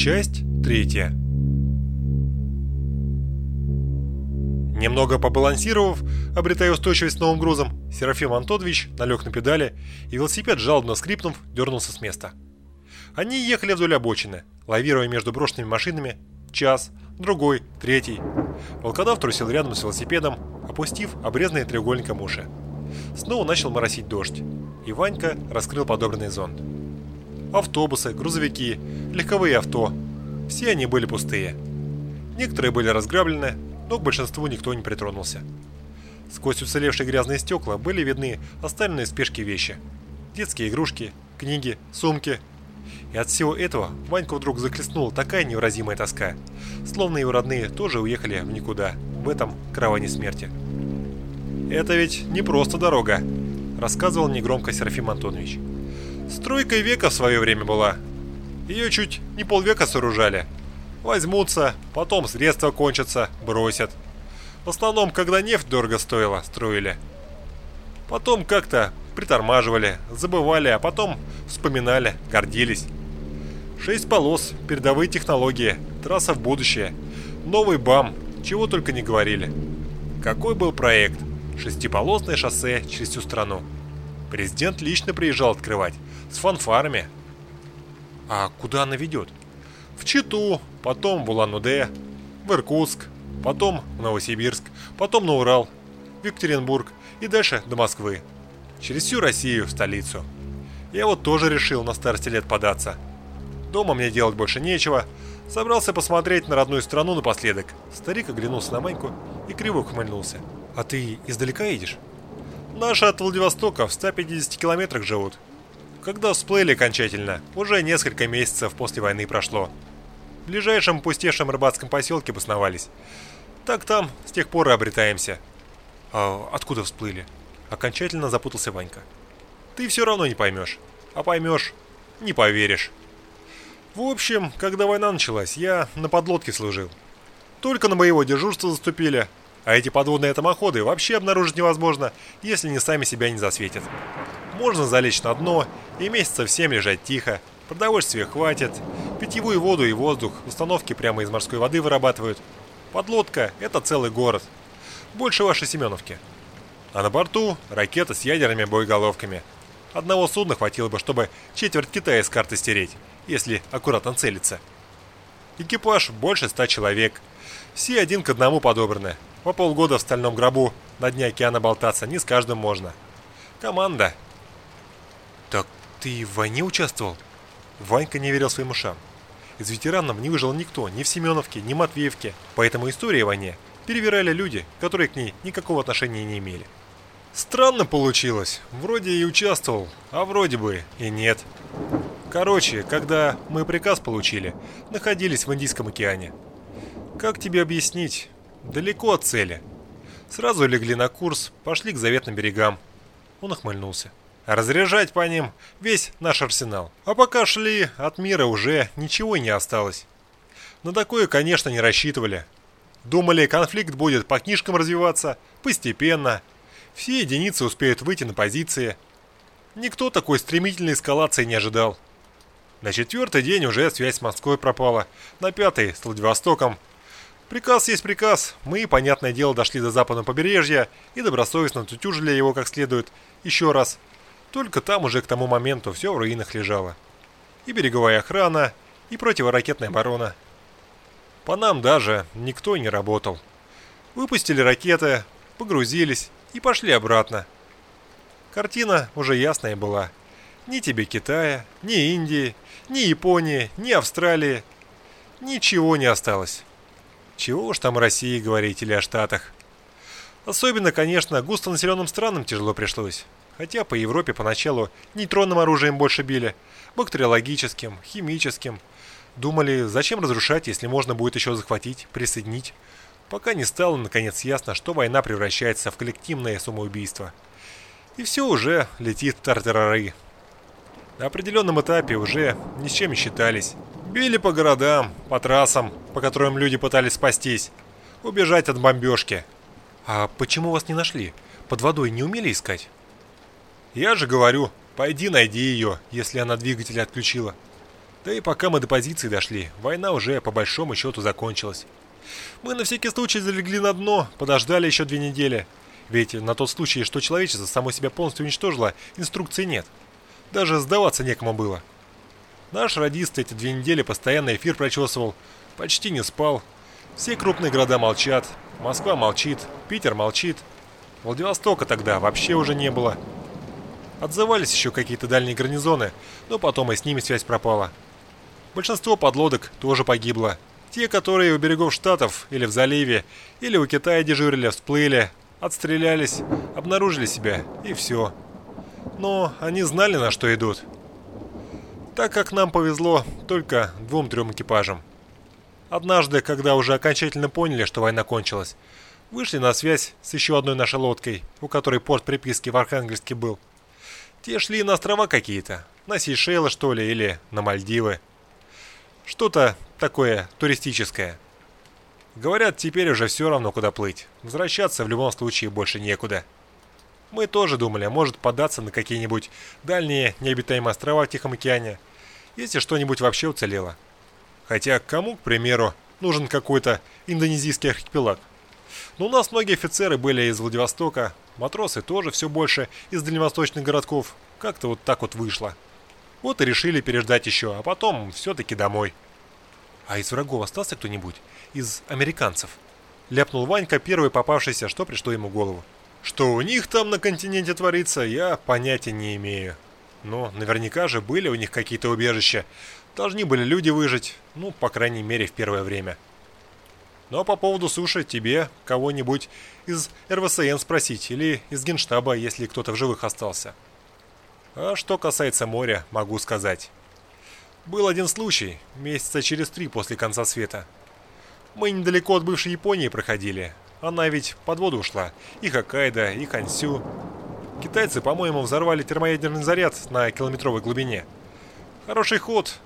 Часть третья. Немного побалансировав, обретая устойчивость новым грузом, Серафим Антонович налег на педали, и велосипед, жалобно скрипнув, дернулся с места. Они ехали вдоль обочины, лавируя между брошенными машинами, час, другой, третий. Волкодав трусил рядом с велосипедом, опустив обрезанные треугольником уши. Снова начал моросить дождь, и Ванька раскрыл подобранный зонт. Автобусы, грузовики, легковые авто – все они были пустые. Некоторые были разграблены, но к большинству никто не притронулся. Сквозь уцелевшие грязные стекла были видны оставленные в спешке вещи. Детские игрушки, книги, сумки. И от всего этого Ваньку вдруг захлестнула такая невыразимая тоска, словно его родные тоже уехали в никуда, в этом караване смерти. «Это ведь не просто дорога», – рассказывал негромко Серафим Антонович. «Стройка века в свое время была. Ее чуть не полвека сооружали, Возьмутся, потом средства кончатся, бросят. В основном, когда нефть дорого стоила, строили. Потом как-то притормаживали, забывали, а потом вспоминали, гордились. Шесть полос, передовые технологии, трасса в будущее, новый БАМ, чего только не говорили. Какой был проект? Шестиполосное шоссе через всю страну. Президент лично приезжал открывать, с фанфарами. А куда она ведет? В Читу, потом в Улан-Удэ, в Иркутск, потом в Новосибирск, потом на Урал, в Екатеринбург и дальше до Москвы. Через всю Россию в столицу. Я вот тоже решил на старости лет податься. Дома мне делать больше нечего. Собрался посмотреть на родную страну напоследок. Старик оглянулся на Маньку и криво ухмыльнулся. «А ты издалека едешь?» «Наши от Владивостока в 150 километрах живут. Когда всплыли окончательно, уже несколько месяцев после войны прошло ближайшем пустевшем рыбацком поселке обосновались. Так там с тех пор и обретаемся. А откуда всплыли? Окончательно запутался Ванька. Ты все равно не поймешь. А поймешь, не поверишь. В общем, когда война началась, я на подлодке служил. Только на боевое дежурство заступили, а эти подводные атомоходы вообще обнаружить невозможно, если не сами себя не засветят. Можно залечь на дно и месяцев всем лежать тихо, Продовольствия хватит. Питьевую воду и воздух установки прямо из морской воды вырабатывают. Подлодка – это целый город. Больше вашей Семеновки. А на борту ракета с ядерными боеголовками. Одного судна хватило бы, чтобы четверть Китая с карты стереть, если аккуратно целиться. Экипаж больше ста человек. Все один к одному подобраны. По полгода в стальном гробу на дне океана болтаться не с каждым можно. Команда. Так ты в войне участвовал? Ванька не верил своим ушам. Из ветеранов не выжил никто, ни в Семеновке, ни в Матвеевке, поэтому история о войне перевирали люди, которые к ней никакого отношения не имели. Странно получилось. Вроде и участвовал, а вроде бы и нет. Короче, когда мы приказ получили, находились в Индийском океане. Как тебе объяснить? Далеко от цели. Сразу легли на курс, пошли к заветным берегам. Он охмыльнулся разряжать по ним весь наш арсенал. А пока шли, от мира уже ничего не осталось. На такое, конечно, не рассчитывали. Думали, конфликт будет по книжкам развиваться, постепенно. Все единицы успеют выйти на позиции. Никто такой стремительной эскалации не ожидал. На четвертый день уже связь с Москвой пропала, на пятый с Владивостоком. Приказ есть приказ. Мы, понятное дело, дошли до западного побережья и добросовестно тутюжили его как следует. Еще раз – только там уже к тому моменту все в руинах лежало. И береговая охрана, и противоракетная оборона. По нам даже никто не работал. Выпустили ракеты, погрузились и пошли обратно. Картина уже ясная была. Ни тебе Китая, ни Индии, ни Японии, ни Австралии. Ничего не осталось. Чего уж там о России говорить или о Штатах. Особенно, конечно, густонаселенным странам тяжело пришлось. Хотя по Европе поначалу нейтронным оружием больше били, бактериологическим, химическим. Думали, зачем разрушать, если можно будет еще захватить, присоединить. Пока не стало наконец ясно, что война превращается в коллективное самоубийство. И все уже летит в тартарары. На определенном этапе уже ни с чем не считались. Били по городам, по трассам, по которым люди пытались спастись. Убежать от бомбежки. А почему вас не нашли? Под водой не умели искать? Я же говорю, пойди найди ее, если она двигатель отключила. Да и пока мы до позиции дошли, война уже по большому счету закончилась. Мы на всякий случай залегли на дно, подождали еще две недели. Ведь на тот случай, что человечество само себя полностью уничтожило, инструкции нет. Даже сдаваться некому было. Наш радист эти две недели постоянно эфир прочесывал, почти не спал. Все крупные города молчат, Москва молчит, Питер молчит. Владивостока тогда вообще уже не было. Отзывались еще какие-то дальние гарнизоны, но потом и с ними связь пропала. Большинство подлодок тоже погибло. Те, которые у берегов Штатов или в заливе, или у Китая дежурили, всплыли, отстрелялись, обнаружили себя, и все. Но они знали, на что идут. Так как нам повезло только двум-трем экипажам. Однажды, когда уже окончательно поняли, что война кончилась, вышли на связь с еще одной нашей лодкой, у которой порт приписки в Архангельске был. Те шли на острова какие-то, на Сейшелы что ли, или на Мальдивы. Что-то такое туристическое. Говорят, теперь уже все равно, куда плыть. Возвращаться в любом случае больше некуда. Мы тоже думали, а может податься на какие-нибудь дальние необитаемые острова в Тихом океане, если что-нибудь вообще уцелело. Хотя кому, к примеру, нужен какой-то индонезийский архипелаг? Но у нас многие офицеры были из Владивостока, матросы тоже все больше из дальневосточных городков. Как-то вот так вот вышло. Вот и решили переждать еще, а потом все-таки домой. А из врагов остался кто-нибудь? Из американцев? Ляпнул Ванька, первый попавшийся, что пришло ему в голову. Что у них там на континенте творится, я понятия не имею. Но наверняка же были у них какие-то убежища. Должны были люди выжить, ну, по крайней мере, в первое время. А по поводу суши тебе кого-нибудь из РВСН спросить или из Генштаба, если кто-то в живых остался. А что касается моря, могу сказать. Был один случай, месяца через три после конца света. Мы недалеко от бывшей Японии проходили. Она ведь под воду ушла. И Хоккайдо, и Хансю. Китайцы, по-моему, взорвали термоядерный заряд на километровой глубине. Хороший ход.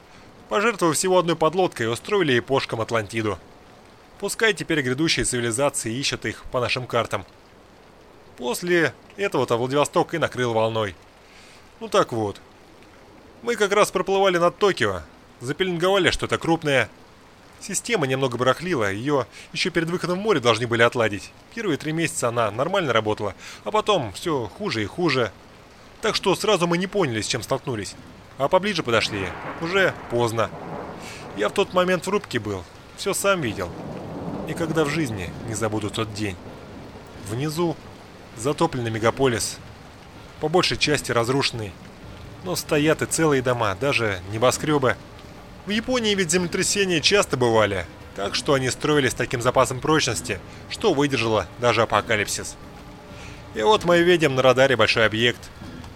Пожертвовав всего одной подлодкой, устроили япошкам Атлантиду. Пускай теперь грядущие цивилизации ищут их по нашим картам. После этого-то Владивосток и накрыл волной. Ну так вот. Мы как раз проплывали над Токио. Запеленговали что-то крупное. Система немного барахлила, ее еще перед выходом в море должны были отладить. Первые три месяца она нормально работала, а потом все хуже и хуже. Так что сразу мы не поняли, с чем столкнулись. А поближе подошли. Уже поздно. Я в тот момент в рубке был. Все сам видел. Никогда в жизни не забуду тот день. Внизу затопленный мегаполис, по большей части разрушенный. Но стоят и целые дома, даже небоскребы. В Японии ведь землетрясения часто бывали, так что они строились таким запасом прочности, что выдержало даже апокалипсис. И вот мы видим на радаре большой объект.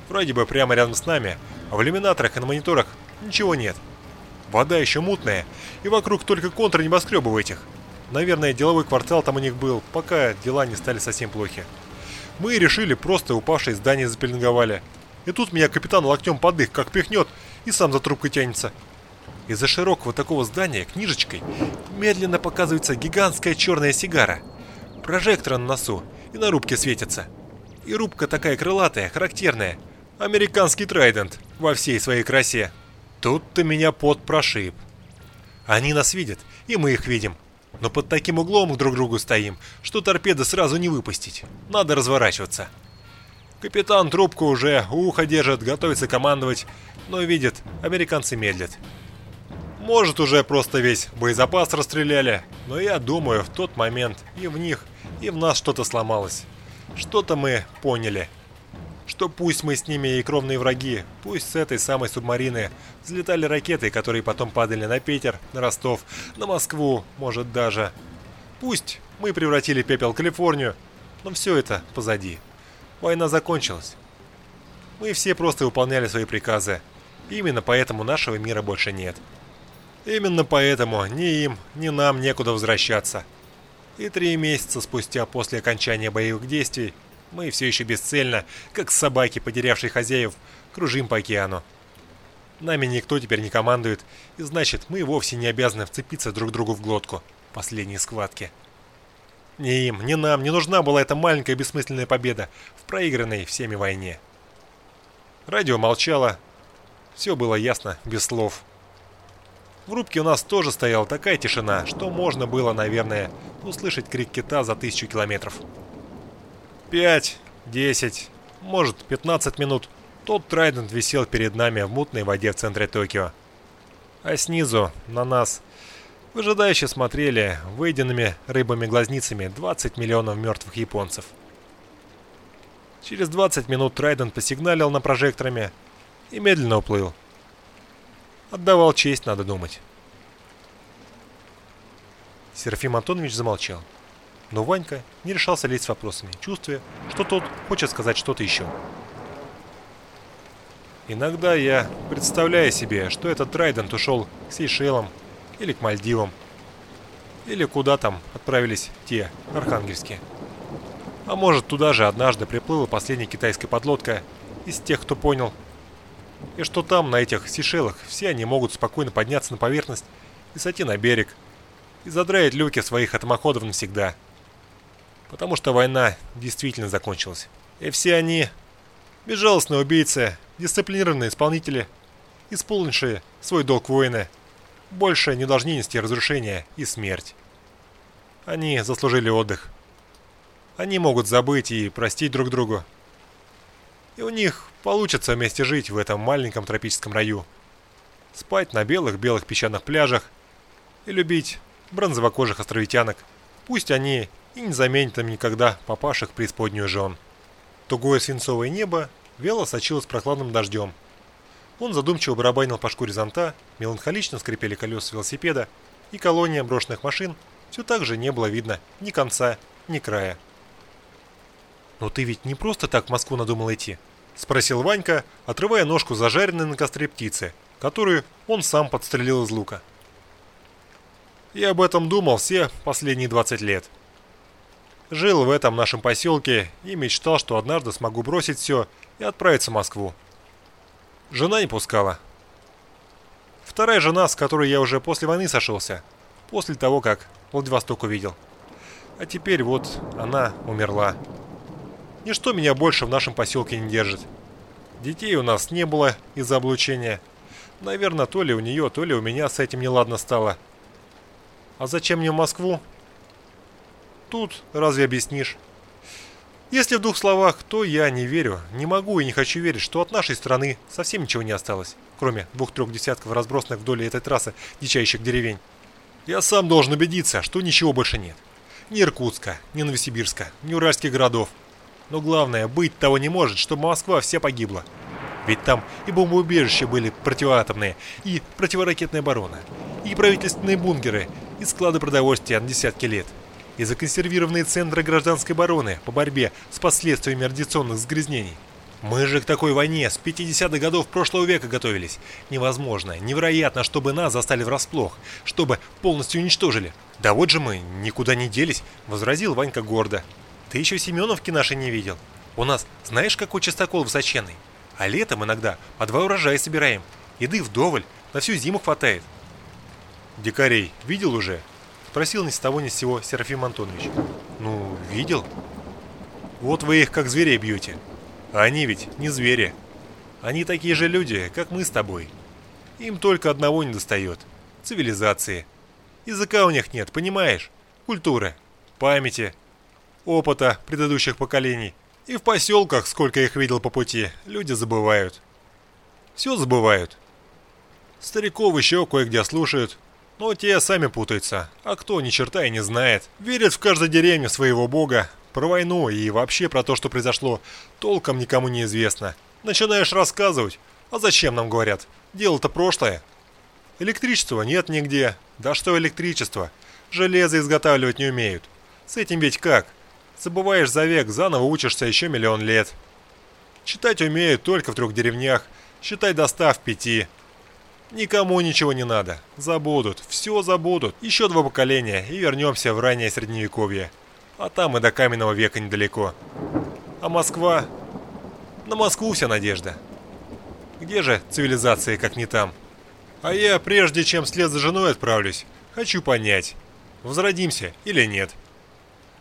Вроде бы прямо рядом с нами, а в иллюминаторах и на мониторах ничего нет. Вода еще мутная, и вокруг только контр небоскребов этих. Наверное, деловой квартал там у них был, пока дела не стали совсем плохи. Мы решили просто упавшее здание запеленговали. И тут меня капитан локтем под их как пихнет и сам за трубкой тянется. Из-за широкого такого здания книжечкой медленно показывается гигантская черная сигара. Прожектор на носу и на рубке светится. И рубка такая крылатая, характерная. Американский трайдент во всей своей красе. Тут-то меня пот прошиб. Они нас видят, и мы их видим. Но под таким углом друг к другу стоим, что торпеды сразу не выпустить. Надо разворачиваться. Капитан трубку уже ухо держит, готовится командовать, но видит, американцы медлят. Может, уже просто весь боезапас расстреляли, но я думаю, в тот момент и в них, и в нас что-то сломалось. Что-то мы поняли что пусть мы с ними и кровные враги, пусть с этой самой субмарины взлетали ракеты, которые потом падали на Питер, на Ростов, на Москву, может даже. Пусть мы превратили пепел Калифорнию, но все это позади. Война закончилась. Мы все просто выполняли свои приказы. Именно поэтому нашего мира больше нет. Именно поэтому ни им, ни нам некуда возвращаться. И три месяца спустя после окончания боевых действий мы все еще бесцельно, как собаки, потерявшие хозяев, кружим по океану. Нами никто теперь не командует, и значит, мы вовсе не обязаны вцепиться друг другу в глотку. Последние схватки. Ни им, ни нам не нужна была эта маленькая бессмысленная победа в проигранной всеми войне. Радио молчало. Все было ясно, без слов. В рубке у нас тоже стояла такая тишина, что можно было, наверное, услышать крик кита за тысячу километров. Пять, десять, может, пятнадцать минут тот Трайдент висел перед нами в мутной воде в центре Токио. А снизу, на нас, выжидающе смотрели выеденными рыбами-глазницами 20 миллионов мертвых японцев. Через 20 минут Трайдент посигналил на прожекторами и медленно уплыл. Отдавал честь, надо думать. Серафим Антонович замолчал. Но Ванька не решался лезть с вопросами, чувствуя, что тот хочет сказать что-то еще. Иногда я представляю себе, что этот Трайдент ушел к Сейшелам или к Мальдивам. Или куда там отправились те, архангельские. А может, туда же однажды приплыла последняя китайская подлодка из тех, кто понял, и что там, на этих Сейшелах, все они могут спокойно подняться на поверхность и сойти на берег, и задраить люки своих атомоходов навсегда. Потому что война действительно закончилась. И все они, безжалостные убийцы, дисциплинированные исполнители, исполнившие свой долг воины, больше не должны нести разрушения и смерть. Они заслужили отдых. Они могут забыть и простить друг другу. И у них получится вместе жить в этом маленьком тропическом раю. Спать на белых-белых песчаных пляжах и любить бронзовокожих островитянок. Пусть они и не заменят им никогда папашек преисподнюю жен. Тугое свинцовое небо вяло сочилось прохладным дождем. Он задумчиво барабанил по шкуре зонта, меланхолично скрипели колеса велосипеда, и колония брошенных машин все так же не было видно ни конца, ни края. «Но ты ведь не просто так в Москву надумал идти?» – спросил Ванька, отрывая ножку зажаренной на костре птицы, которую он сам подстрелил из лука. «Я об этом думал все последние 20 лет», Жил в этом нашем поселке и мечтал, что однажды смогу бросить все и отправиться в Москву. Жена не пускала. Вторая жена, с которой я уже после войны сошелся, после того, как Владивосток увидел. А теперь вот она умерла. Ничто меня больше в нашем поселке не держит. Детей у нас не было из-за облучения. Наверное, то ли у нее, то ли у меня с этим неладно стало. А зачем мне в Москву? Тут разве объяснишь? Если в двух словах, то я не верю, не могу и не хочу верить, что от нашей страны совсем ничего не осталось, кроме двух-трех десятков разбросанных вдоль этой трассы дичайших деревень. Я сам должен убедиться, что ничего больше нет. Ни Иркутска, ни Новосибирска, ни Уральских городов. Но главное, быть того не может, чтобы Москва вся погибла. Ведь там и бомбоубежища были противоатомные, и противоракетная оборона, и правительственные бункеры, и склады продовольствия на десятки лет – и законсервированные центры гражданской обороны по борьбе с последствиями радиационных загрязнений. Мы же к такой войне с 50-х годов прошлого века готовились. Невозможно, невероятно, чтобы нас застали врасплох, чтобы полностью уничтожили. Да вот же мы, никуда не делись, возразил Ванька гордо. Ты еще Семеновки наши не видел. У нас знаешь какой частокол высоченный? А летом иногда по два урожая собираем. Еды вдоволь, на всю зиму хватает. Дикарей видел уже? Спросил ни с того ни с сего Серафим Антонович. Ну, видел. Вот вы их как зверей бьете. А они ведь не звери. Они такие же люди, как мы с тобой. Им только одного не достает. Цивилизации. Языка у них нет, понимаешь? Культуры, памяти, опыта предыдущих поколений. И в поселках, сколько их видел по пути, люди забывают. Все забывают. Стариков еще кое-где слушают, но те сами путаются, а кто ни черта и не знает. Верят в каждой деревне своего бога. Про войну и вообще про то, что произошло, толком никому не известно. Начинаешь рассказывать, а зачем нам говорят? Дело-то прошлое. Электричества нет нигде. Да что электричество? Железо изготавливать не умеют. С этим ведь как? Забываешь за век, заново учишься еще миллион лет. Читать умеют только в трех деревнях, считай достав в пяти. Никому ничего не надо. Забудут. Все забудут. Еще два поколения и вернемся в раннее средневековье. А там и до каменного века недалеко. А Москва? На Москву вся надежда. Где же цивилизация, как не там? А я, прежде чем вслед за женой отправлюсь, хочу понять, возродимся или нет.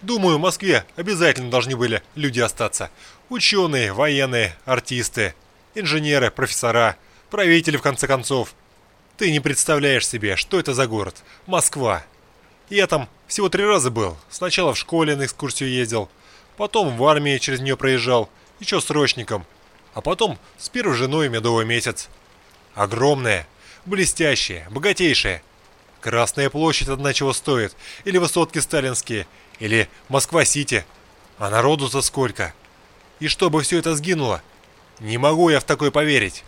Думаю, в Москве обязательно должны были люди остаться. Ученые, военные, артисты, инженеры, профессора – правители в конце концов. Ты не представляешь себе, что это за город. Москва. Я там всего три раза был. Сначала в школе на экскурсию ездил, потом в армии через нее проезжал, еще срочником, а потом с первой женой медовый месяц. Огромная, блестящая, богатейшая. Красная площадь одна чего стоит, или высотки сталинские, или Москва-Сити. А народу-то сколько? И чтобы все это сгинуло? Не могу я в такое поверить.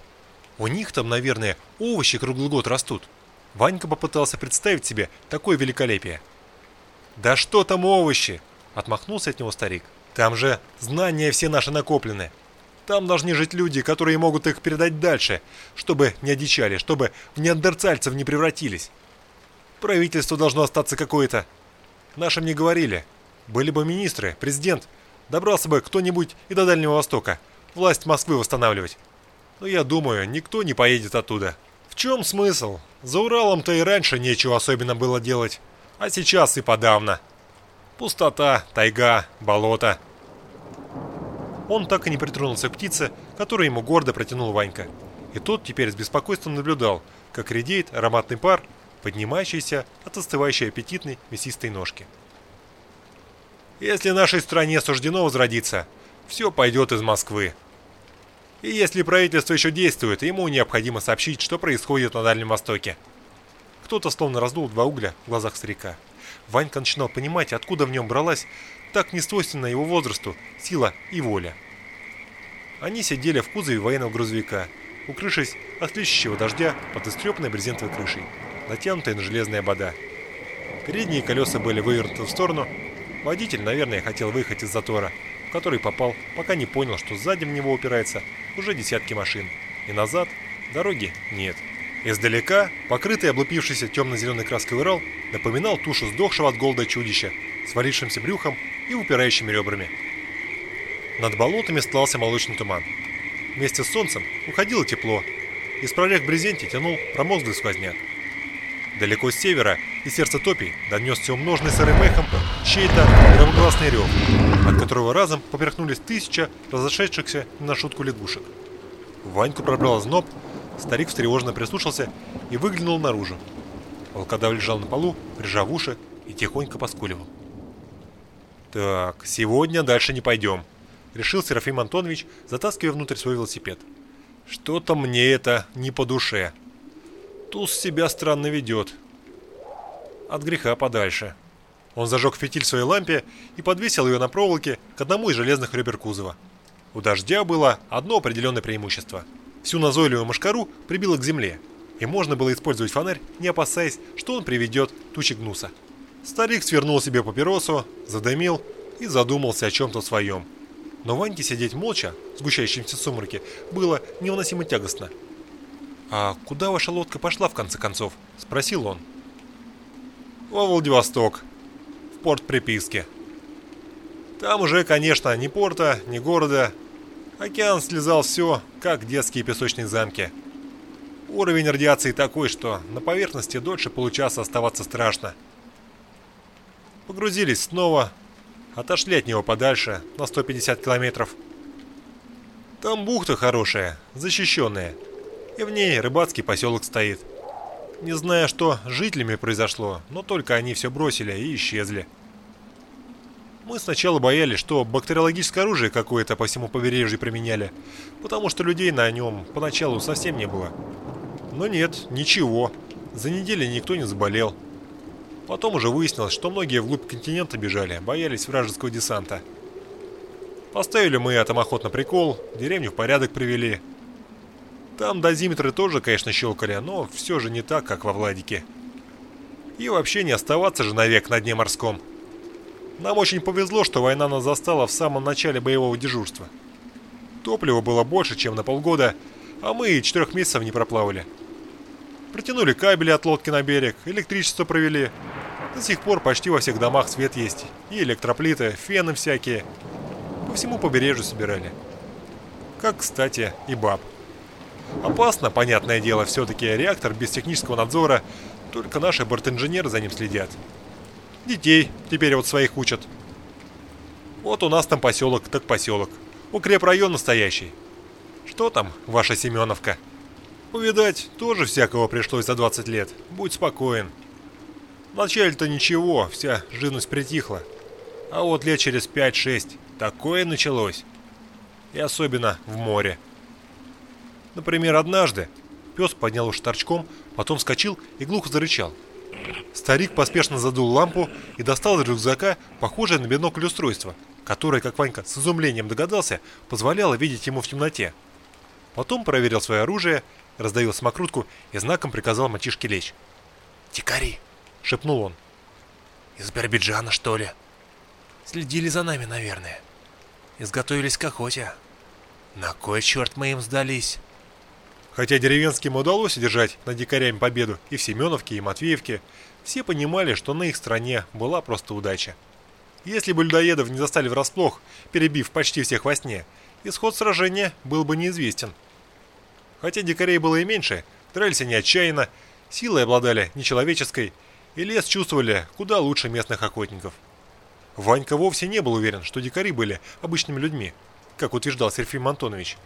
У них там, наверное, овощи круглый год растут. Ванька попытался представить себе такое великолепие. «Да что там овощи?» – отмахнулся от него старик. «Там же знания все наши накоплены. Там должны жить люди, которые могут их передать дальше, чтобы не одичали, чтобы в неандерцальцев не превратились. Правительство должно остаться какое-то. Нашим не говорили. Были бы министры, президент, добрался бы кто-нибудь и до Дальнего Востока, власть Москвы восстанавливать. Но я думаю, никто не поедет оттуда. В чем смысл? За Уралом-то и раньше нечего особенно было делать, а сейчас и подавно. Пустота, тайга, болото. Он так и не притронулся к птице, которую ему гордо протянул Ванька. И тот теперь с беспокойством наблюдал, как редеет ароматный пар, поднимающийся от остывающей аппетитной мясистой ножки. Если нашей стране суждено возродиться, все пойдет из Москвы. И если правительство еще действует, ему необходимо сообщить, что происходит на Дальнем Востоке. Кто-то словно раздул два угля в глазах старика. Ванька начинал понимать, откуда в нем бралась так несвойственная его возрасту сила и воля. Они сидели в кузове военного грузовика, укрывшись от слещущего дождя под истрепанной брезентовой крышей, натянутой на железные обода. Передние колеса были вывернуты в сторону. Водитель, наверное, хотел выехать из затора, в который попал, пока не понял, что сзади в него упирается уже десятки машин. И назад дороги нет. Издалека, покрытый облупившейся темно-зеленой краской Урал, напоминал тушу сдохшего от голода чудища, свалившимся брюхом и упирающими ребрами. Над болотами стлался молочный туман. Вместе с солнцем уходило тепло. Из прорех брезенте тянул промозглый сквозняк. Далеко с севера и сердца топий донесся умноженный сырым эхом чей-то громогласный рев, от которого разом поперхнулись тысяча разошедшихся на шутку лягушек. Ваньку пробрал зноб, старик встревоженно прислушался и выглянул наружу. Волкодав лежал на полу, прижав уши и тихонько поскуливал. «Так, сегодня дальше не пойдем», — решил Серафим Антонович, затаскивая внутрь свой велосипед. «Что-то мне это не по душе. Туз себя странно ведет. От греха подальше». Он зажег фитиль своей лампе и подвесил ее на проволоке к одному из железных ребер кузова. У дождя было одно определенное преимущество. Всю назойливую мошкару прибило к земле, и можно было использовать фонарь, не опасаясь, что он приведет тучи гнуса. Старик свернул себе папиросу, задымил и задумался о чем-то своем. Но Ваньке сидеть молча, в сгущающемся сумраке, было невыносимо тягостно. «А куда ваша лодка пошла, в конце концов?» – спросил он. «Во Владивосток, в порт приписки. Там уже, конечно, ни порта, ни города. Океан слезал все, как детские песочные замки. Уровень радиации такой, что на поверхности дольше получаса оставаться страшно». Погрузились снова, отошли от него подальше, на 150 километров. Там бухта хорошая, защищенная, и в ней рыбацкий поселок стоит. Не зная, что с жителями произошло, но только они все бросили и исчезли. Мы сначала боялись, что бактериологическое оружие какое-то по всему побережью применяли, потому что людей на нем поначалу совсем не было. Но нет, ничего. За неделю никто не заболел. Потом уже выяснилось, что многие вглубь континента бежали, боялись вражеского десанта. Поставили мы атомоход на прикол, деревню в порядок привели. Там дозиметры тоже, конечно, щелкали, но все же не так, как во Владике. И вообще не оставаться же навек на дне морском. Нам очень повезло, что война нас застала в самом начале боевого дежурства. Топлива было больше, чем на полгода, а мы и четырех месяцев не проплавали. Протянули кабели от лодки на берег, электричество провели, до сих пор почти во всех домах свет есть. И электроплиты, фены всякие. По всему побережью собирали. Как, кстати, и баб. Опасно, понятное дело, все-таки реактор без технического надзора. Только наши бортинженеры за ним следят. Детей теперь вот своих учат. Вот у нас там поселок, так поселок. Укрепрайон настоящий. Что там, ваша Семеновка? Увидать, тоже всякого пришлось за 20 лет. Будь спокоен. Вначале-то ничего, вся живность притихла. А вот лет через 5-6 такое началось. И особенно в море. Например, однажды пес поднял уж торчком, потом вскочил и глухо зарычал. Старик поспешно задул лампу и достал из рюкзака похожее на бинокль устройство, которое, как Ванька с изумлением догадался, позволяло видеть ему в темноте. Потом проверил свое оружие, раздавил самокрутку и знаком приказал мальчишке лечь. «Дикари!» — шепнул он. «Из Биробиджана, что ли? Следили за нами, наверное. Изготовились к охоте. На кой черт мы им сдались?» Хотя деревенским удалось одержать над дикарями победу и в Семеновке, и Матвеевке, все понимали, что на их стороне была просто удача. Если бы людоедов не застали врасплох, перебив почти всех во сне, исход сражения был бы неизвестен. Хотя дикарей было и меньше, дрались они отчаянно, силой обладали нечеловеческой, и лес чувствовали куда лучше местных охотников. Ванька вовсе не был уверен, что дикари были обычными людьми, как утверждал Серафим Антонович.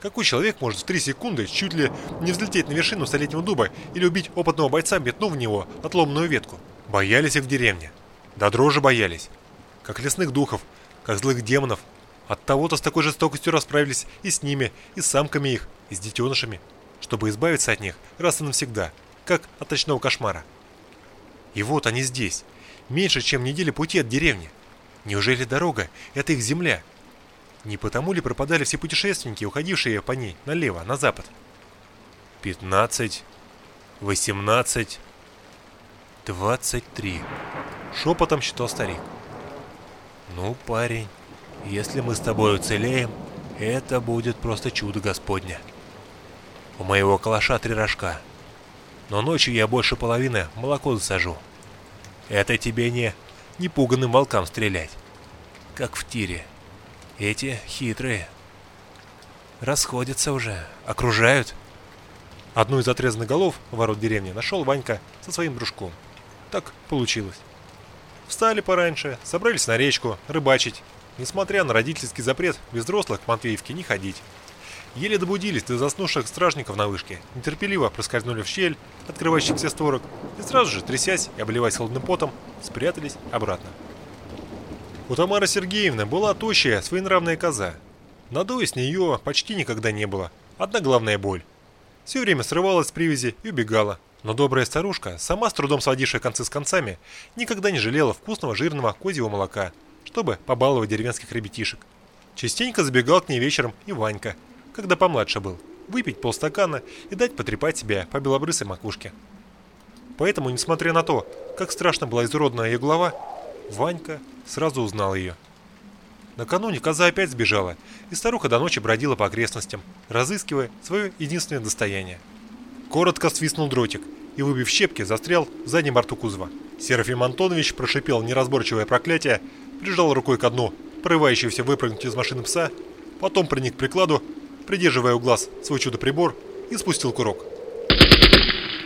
Какой человек может в три секунды чуть ли не взлететь на вершину столетнего дуба или убить опытного бойца, метнув в него отломанную ветку? Боялись их в деревне. Да дрожи боялись. Как лесных духов, как злых демонов. От того-то с такой жестокостью расправились и с ними, и с самками их, и с детенышами, чтобы избавиться от них раз и навсегда, как от ночного кошмара. И вот они здесь, меньше, чем недели пути от деревни. Неужели дорога – это их земля – не потому ли пропадали все путешественники, уходившие по ней налево, на запад? Пятнадцать, восемнадцать, двадцать три. Шепотом считал старик. Ну, парень, если мы с тобой уцелеем, это будет просто чудо Господня. У моего калаша три рожка. Но ночью я больше половины молоко засажу. Это тебе не, не пуганным волкам стрелять. Как в тире. Эти хитрые. Расходятся уже, окружают. Одну из отрезанных голов ворот деревни нашел Ванька со своим дружком. Так получилось. Встали пораньше, собрались на речку, рыбачить. Несмотря на родительский запрет, без взрослых к Матвеевке не ходить. Еле добудились до заснувших стражников на вышке, нетерпеливо проскользнули в щель, открывающихся створок, и сразу же, трясясь и обливаясь холодным потом, спрятались обратно. У Тамары Сергеевны была тощая, своенравная коза. Надоя с нее почти никогда не было. Одна главная боль. Все время срывалась с привязи и убегала. Но добрая старушка, сама с трудом сводившая концы с концами, никогда не жалела вкусного жирного козьего молока, чтобы побаловать деревенских ребятишек. Частенько забегал к ней вечером и Ванька, когда помладше был, выпить полстакана и дать потрепать себя по белобрысой макушке. Поэтому, несмотря на то, как страшно была изуродная ее голова, Ванька сразу узнал ее. Накануне коза опять сбежала, и старуха до ночи бродила по окрестностям, разыскивая свое единственное достояние. Коротко свистнул дротик и, выбив щепки, застрял в заднем борту кузова. Серафим Антонович прошипел неразборчивое проклятие, прижал рукой ко дну, порывающегося выпрыгнуть из машины пса, потом приник к прикладу, придерживая у глаз свой чудо-прибор, и спустил курок.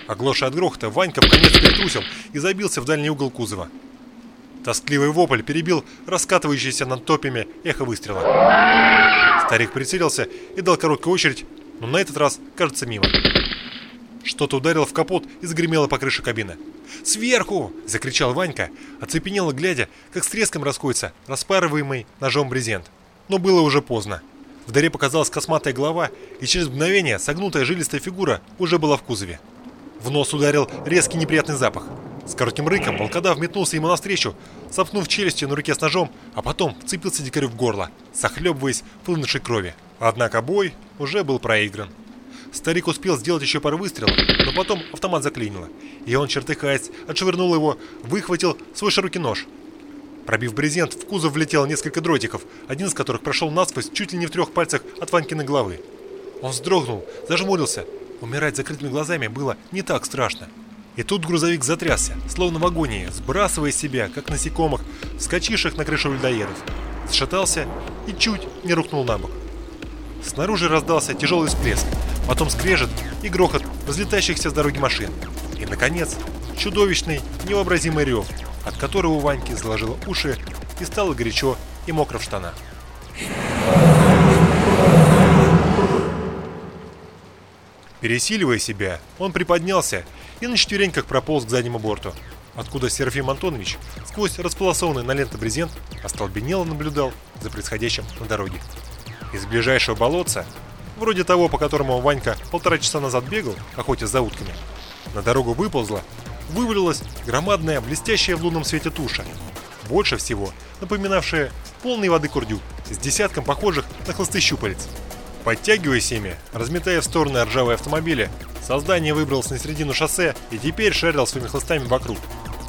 Оглошая от грохота, Ванька в конец перетрусил и забился в дальний угол кузова. Тоскливый вопль перебил раскатывающийся над топями эхо выстрела. Старик прицелился и дал короткую очередь, но на этот раз, кажется, мимо. Что-то ударило в капот и загремело по крыше кабины. «Сверху!» – закричал Ванька, оцепенело глядя, как с треском расходится распарываемый ножом брезент. Но было уже поздно. В даре показалась косматая голова, и через мгновение согнутая жилистая фигура уже была в кузове. В нос ударил резкий неприятный запах – с коротким рыком волкодав метнулся ему навстречу, сопнув челюстью на руке с ножом, а потом вцепился дикарю в горло, захлебываясь плынувшей крови. Однако бой уже был проигран. Старик успел сделать еще пару выстрелов, но потом автомат заклинило, и он, чертыхаясь, отшвырнул его, выхватил свой широкий нож. Пробив брезент, в кузов влетело несколько дротиков, один из которых прошел насквозь чуть ли не в трех пальцах от Ванькиной головы. Он вздрогнул, зажмурился. Умирать закрытыми глазами было не так страшно. И тут грузовик затрясся, словно в агонии, сбрасывая себя, как насекомых, скачивших на крышу людоедов. Сшатался и чуть не рухнул на бок. Снаружи раздался тяжелый всплеск, потом скрежет и грохот взлетающихся с дороги машин. И, наконец, чудовищный, невообразимый рев, от которого у Ваньки заложило уши и стало горячо и мокро в штанах. Пересиливая себя, он приподнялся и на четвереньках прополз к заднему борту, откуда Серафим Антонович сквозь располосованный на ленты брезент остолбенело наблюдал за происходящим на дороге. Из ближайшего болотца, вроде того, по которому Ванька полтора часа назад бегал, охотясь за утками, на дорогу выползла, вывалилась громадная, блестящая в лунном свете туша, больше всего напоминавшая полной воды курдюк с десятком похожих на хвосты щупалец. Подтягиваясь ими, разметая в стороны ржавые автомобили, создание выбралось на середину шоссе и теперь шарил своими хвостами вокруг,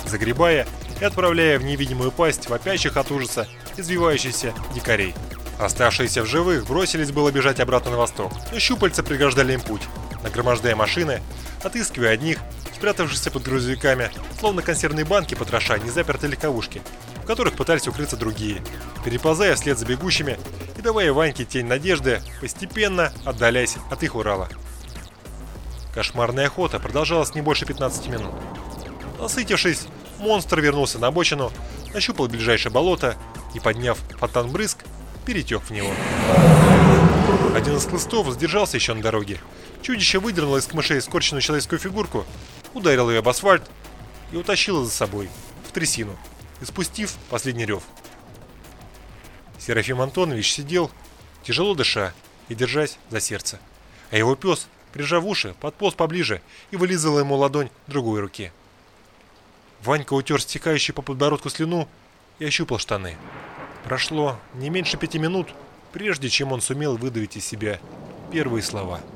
загребая и отправляя в невидимую пасть вопящих от ужаса извивающихся дикарей. Оставшиеся в живых бросились было бежать обратно на восток, но щупальца преграждали им путь, нагромождая машины, отыскивая одних, спрятавшихся под грузовиками, словно консервные банки потроша незапертые легковушки, в которых пытались укрыться другие, переползая вслед за бегущими и давая Ваньке тень надежды, постепенно отдаляясь от их Урала. Кошмарная охота продолжалась не больше 15 минут. Насытившись, монстр вернулся на обочину, нащупал ближайшее болото и, подняв фонтан брызг, перетек в него. Один из хлыстов задержался еще на дороге. Чудище выдернуло из камышей скорченную человеческую фигурку, ударил ее об асфальт и утащило за собой, в трясину, испустив последний рев. Серафим Антонович сидел, тяжело дыша и держась за сердце, а его пес, прижав уши, подполз поближе и вылизывал ему ладонь другой руки. Ванька утер стекающий по подбородку слюну и ощупал штаны. Прошло не меньше пяти минут, прежде чем он сумел выдавить из себя первые слова –